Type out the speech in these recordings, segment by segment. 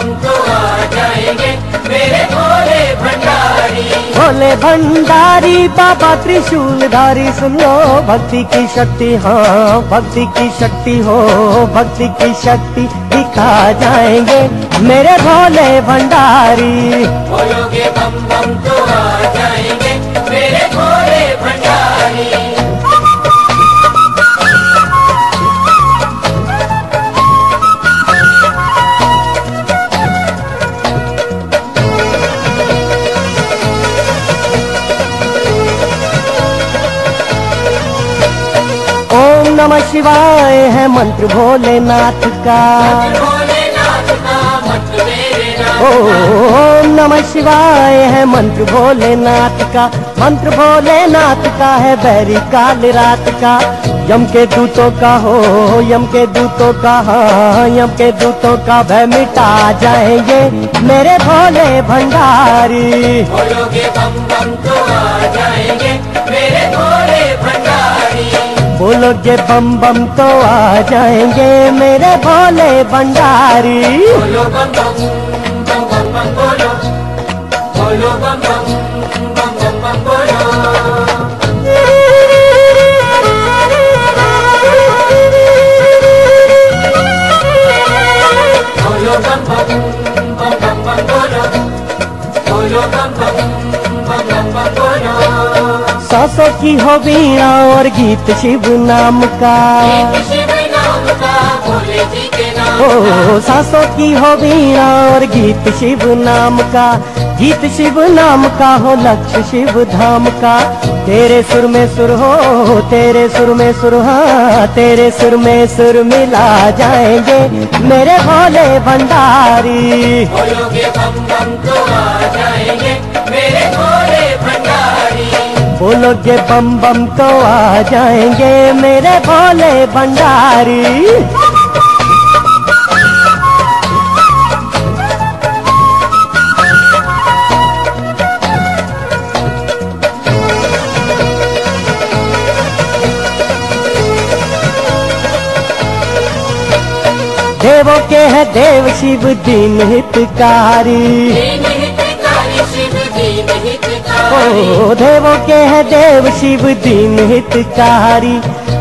बम तो आ जाएँगे। मेरे भोले भंडारी। भोले भंडारी बाबा त्रिशूलधारी सुन लो भक्ति की शक्ति हाँ भक्ति की शक्ति हो भक्ति की शक्ति दिखा जाएँगे। मेरे भोले भंडारी। बोलोगे बम बम तो आ जाएँगे। मेरे भोले नमः शिवाय है मंत्र भोलेनाथ का। ओम नमः शिवाय है मंत्र भोलेनाथ का। मंत्र भोलेनाथ का है बैरी काल रात का। यम के दूतों का हो, यम के दूतों का हाँ यम के दूतों का भय मिटा जाएँगे मेरे भोले भंडारी। बोलोगे बम बम तो आ जाएँगे मेरे भोले भंडारी। बोलो बम बम। सासों की हो वीणा और गीत शिव नाम का। शिव नाम का भोले जी के नाम ओ सासों की हो वीणा और गीत शिव नाम का। गीत शिव नाम का हो लक्ष्य शिव धाम का। तेरे सुर में सुर हो तेरे सुर में सुर हाँ तेरे सुर में सुर मिला जाएँगे मेरे भोले भंडारी। तो आ जाएँगे मेरे भोले बोलोगे बम बम तो आ जाएँगे मेरे भोले भंडारी। देवों के है देव शिव दीन हितकारी। ओ देवों के है देव शिव दीन हितकारी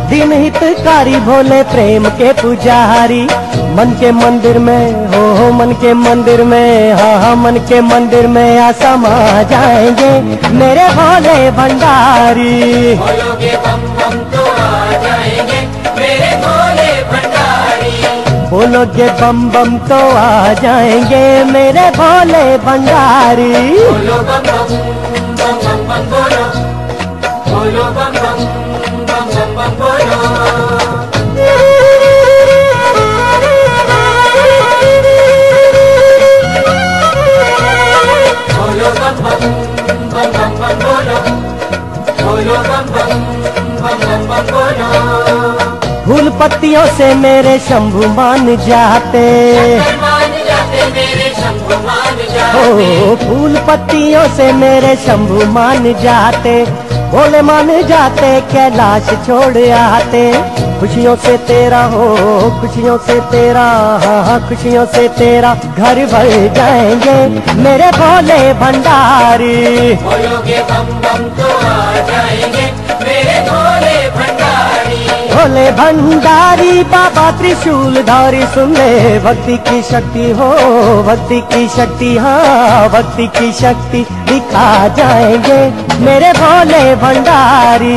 दीन हितकारी भोले प्रेम के पुजारी। मन के मंदिर में हो हो मन के मंदिर में हाँ हाँ मन के मंदिर में आ समा जाएँगे मेरे भोले भंडारी। बोलोगे बम बम तो आ जाएँगे मेरे भोले भंडारी बोलो बम बम बम बम बम बोलो। बोलो बम बम बम बम बम बोलो। बोलो बम बम बम बम बम बोलो। पत्तियों से मेरे शंभु मान जाते। ओ फूल पत्तियों से मेरे शंभु मान जाते। भोले मान जाते कैलाश छोड़ आते। खुशियों से तेरा हो खुशियों से तेरा हाँ हाँ खुशियों से तेरा घर भर जाएँगे। मेरे भोले भंडारी भंडारी बाबा त्रिशूल धारी सुन ले भक्ति की शक्ति हो, भक्ति की शक्ति हाँ भक्ति की शक्ति दिखा जाएँगे। मेरे भोले भंडारी।